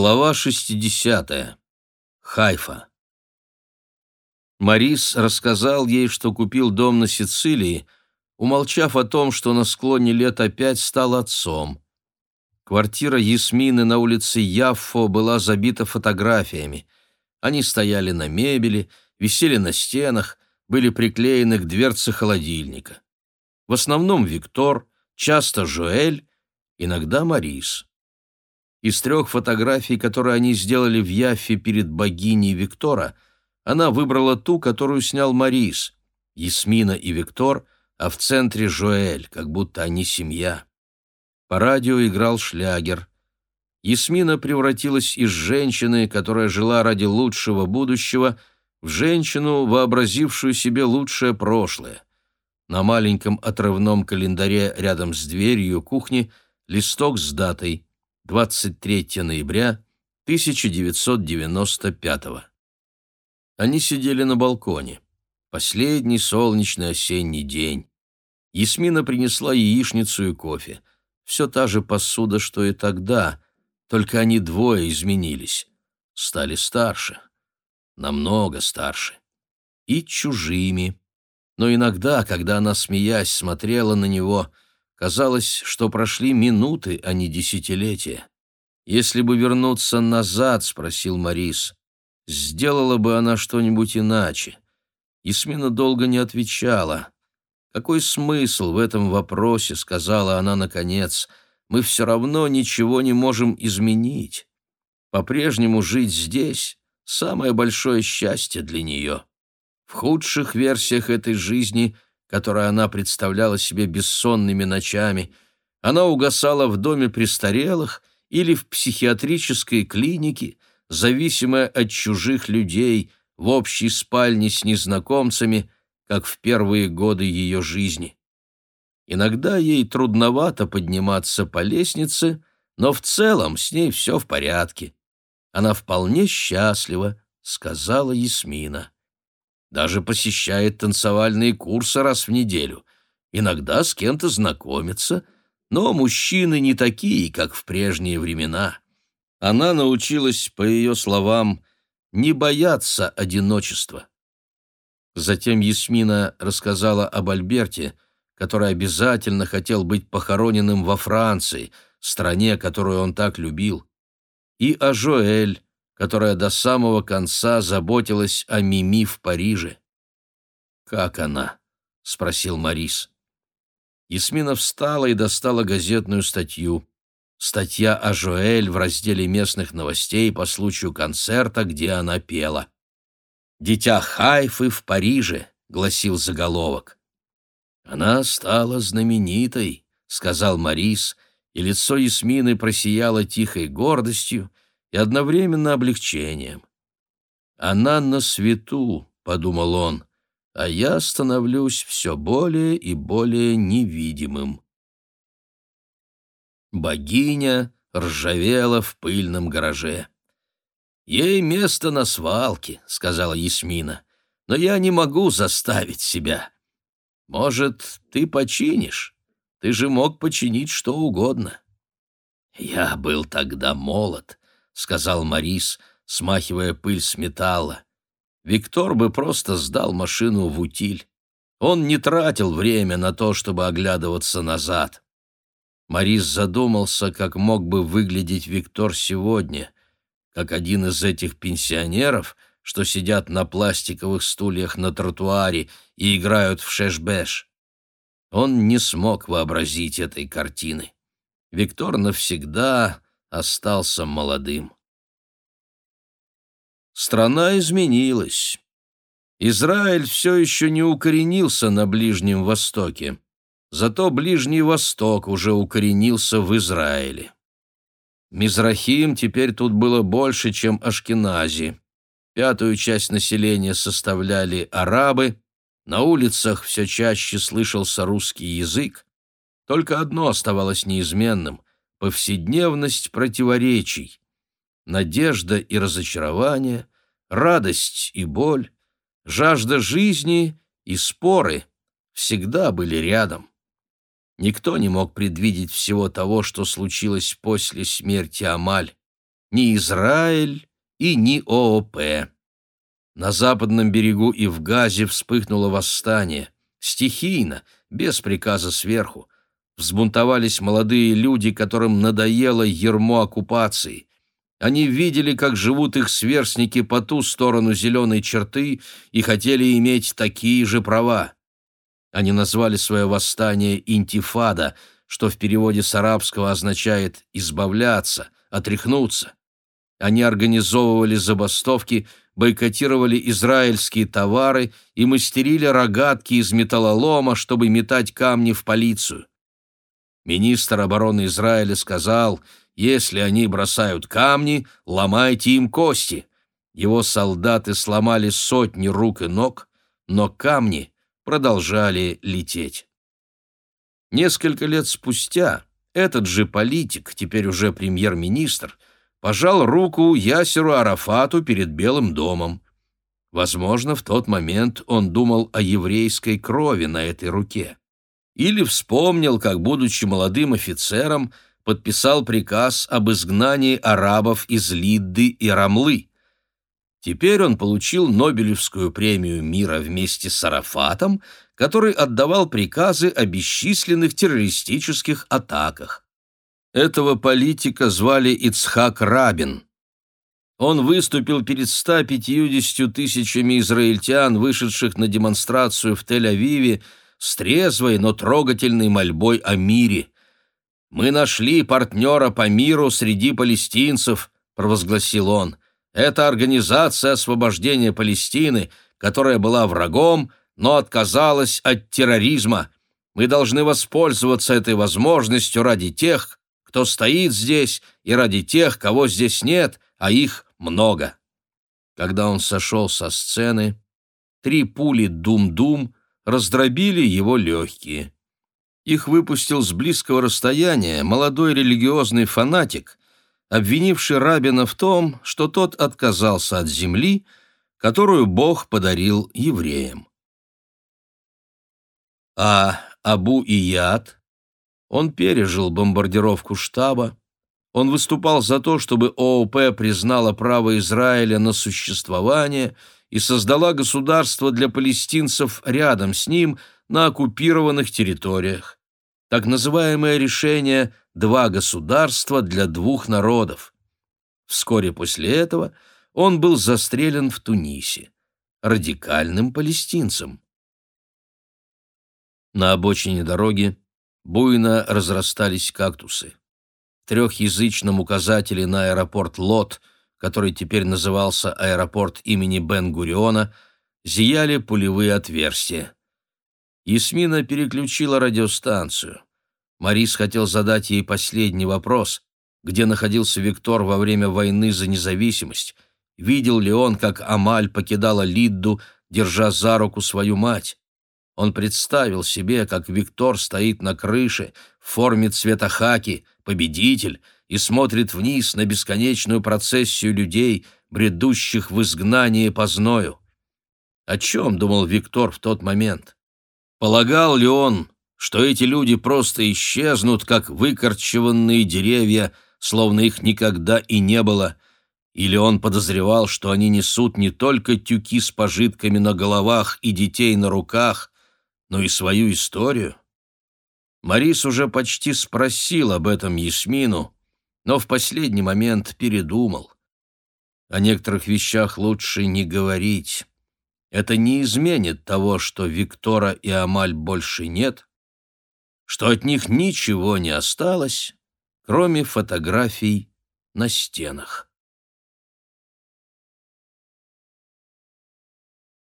Глава 60. Хайфа. Марис рассказал ей, что купил дом на Сицилии, умолчав о том, что на склоне лет опять стал отцом. Квартира Ясмины на улице Яффо была забита фотографиями. Они стояли на мебели, висели на стенах, были приклеены к дверце холодильника. В основном Виктор, часто Жоэль, иногда Марис. Из трех фотографий, которые они сделали в Яффе перед богиней Виктора, она выбрала ту, которую снял Марис, Ясмина и Виктор, а в центре Жоэль, как будто они семья. По радио играл шлягер. Ясмина превратилась из женщины, которая жила ради лучшего будущего, в женщину, вообразившую себе лучшее прошлое. На маленьком отрывном календаре рядом с дверью кухни листок с датой 23 ноября 1995 Они сидели на балконе. Последний солнечный осенний день. Ясмина принесла яичницу и кофе. Все та же посуда, что и тогда, только они двое изменились. Стали старше. Намного старше. И чужими. Но иногда, когда она, смеясь, смотрела на него — Казалось, что прошли минуты, а не десятилетия. «Если бы вернуться назад, — спросил Морис, — сделала бы она что-нибудь иначе?» Исмина долго не отвечала. «Какой смысл в этом вопросе?» — сказала она наконец. «Мы все равно ничего не можем изменить. По-прежнему жить здесь — самое большое счастье для нее. В худших версиях этой жизни — которое она представляла себе бессонными ночами, она угасала в доме престарелых или в психиатрической клинике, зависимая от чужих людей, в общей спальне с незнакомцами, как в первые годы ее жизни. Иногда ей трудновато подниматься по лестнице, но в целом с ней все в порядке. Она вполне счастлива, сказала Ясмина. Даже посещает танцевальные курсы раз в неделю. Иногда с кем-то знакомится, но мужчины не такие, как в прежние времена. Она научилась, по ее словам, не бояться одиночества. Затем Ясмина рассказала об Альберте, который обязательно хотел быть похороненным во Франции, стране, которую он так любил, и о Жоэль, которая до самого конца заботилась о Мими в Париже. «Как она?» — спросил Марис. Ясмина встала и достала газетную статью. Статья о Жоэль в разделе местных новостей по случаю концерта, где она пела. «Дитя Хайфы в Париже», — гласил заголовок. «Она стала знаменитой», — сказал Марис, и лицо Ясмины просияло тихой гордостью, и одновременно облегчением. «Она на свету», — подумал он, — «а я становлюсь все более и более невидимым». Богиня ржавела в пыльном гараже. «Ей место на свалке», — сказала Ясмина, — «но я не могу заставить себя. Может, ты починишь? Ты же мог починить что угодно». Я был тогда молод, сказал Марис, смахивая пыль с металла. Виктор бы просто сдал машину в утиль. Он не тратил время на то, чтобы оглядываться назад. Марис задумался, как мог бы выглядеть Виктор сегодня, как один из этих пенсионеров, что сидят на пластиковых стульях на тротуаре и играют в шеш-беш. Он не смог вообразить этой картины. Виктор навсегда остался молодым. Страна изменилась. Израиль все еще не укоренился на Ближнем Востоке, зато Ближний Восток уже укоренился в Израиле. Мизрахим теперь тут было больше, чем Ашкенази. Пятую часть населения составляли арабы, на улицах все чаще слышался русский язык. Только одно оставалось неизменным повседневность противоречий, надежда и разочарование, радость и боль, жажда жизни и споры всегда были рядом. Никто не мог предвидеть всего того, что случилось после смерти Амаль. ни Израиль и ни ООП. На западном берегу и в Газе вспыхнуло восстание. Стихийно, без приказа сверху. Взбунтовались молодые люди, которым надоело ермо оккупации. Они видели, как живут их сверстники по ту сторону зеленой черты и хотели иметь такие же права. Они назвали свое восстание «интифада», что в переводе с арабского означает «избавляться», «отряхнуться». Они организовывали забастовки, бойкотировали израильские товары и мастерили рогатки из металлолома, чтобы метать камни в полицию. Министр обороны Израиля сказал, если они бросают камни, ломайте им кости. Его солдаты сломали сотни рук и ног, но камни продолжали лететь. Несколько лет спустя этот же политик, теперь уже премьер-министр, пожал руку Ясеру Арафату перед Белым домом. Возможно, в тот момент он думал о еврейской крови на этой руке. Или вспомнил, как, будучи молодым офицером, подписал приказ об изгнании арабов из Лидды и Рамлы. Теперь он получил Нобелевскую премию мира вместе с Арафатом, который отдавал приказы о бесчисленных террористических атаках. Этого политика звали Ицхак Рабин. Он выступил перед 150 тысячами израильтян, вышедших на демонстрацию в Тель-Авиве, с трезвой, но трогательной мольбой о мире – «Мы нашли партнера по миру среди палестинцев», — провозгласил он. «Это Организация освобождения Палестины, которая была врагом, но отказалась от терроризма. Мы должны воспользоваться этой возможностью ради тех, кто стоит здесь, и ради тех, кого здесь нет, а их много». Когда он сошел со сцены, три пули «Дум-Дум» раздробили его легкие. Их выпустил с близкого расстояния молодой религиозный фанатик, обвинивший Рабина в том, что тот отказался от земли, которую Бог подарил евреям. А Абу Ияд, он пережил бомбардировку штаба, он выступал за то, чтобы ООП признала право Израиля на существование и создала государство для палестинцев рядом с ним на оккупированных территориях так называемое решение «два государства для двух народов». Вскоре после этого он был застрелен в Тунисе, радикальным палестинцем. На обочине дороги буйно разрастались кактусы. В трехязычном указателе на аэропорт Лот, который теперь назывался аэропорт имени Бен-Гуриона, зияли пулевые отверстия. Ясмина переключила радиостанцию. Марис хотел задать ей последний вопрос, где находился Виктор во время войны за независимость, видел ли он, как Амаль покидала Лидду, держа за руку свою мать. Он представил себе, как Виктор стоит на крыше в форме цвета хаки, победитель, и смотрит вниз на бесконечную процессию людей, бредущих в изгнании по зною. О чем думал Виктор в тот момент? Полагал ли он, что эти люди просто исчезнут, как выкорчеванные деревья, словно их никогда и не было, или он подозревал, что они несут не только тюки с пожитками на головах и детей на руках, но и свою историю? Марис уже почти спросил об этом Ясмину, но в последний момент передумал. О некоторых вещах лучше не говорить. Это не изменит того, что Виктора и Амаль больше нет, что от них ничего не осталось, кроме фотографий на стенах.